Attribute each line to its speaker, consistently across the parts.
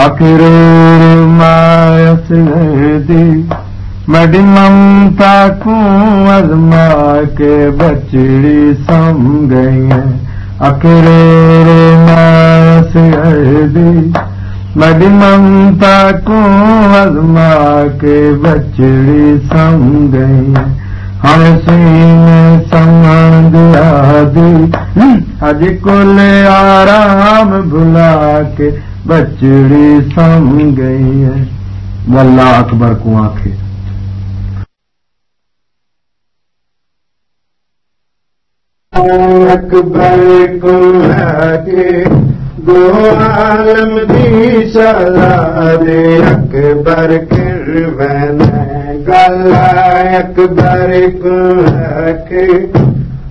Speaker 1: आख़िर मडी ममता को बचड़ी गई आख़िर मडी ममता को के बचड़ी हाणे सीन समझ अॼु कुल आराम भुला के बचड़ी सम गई वल्ला अकबर को आंखे।
Speaker 2: अकबर को आके दो आलम दी सलाह दे। अकबर को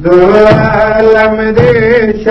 Speaker 2: दो आलम दी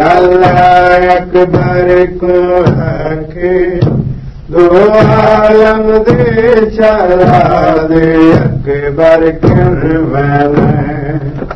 Speaker 2: ॻाल्हाए अकबर को अकबर किन वेंद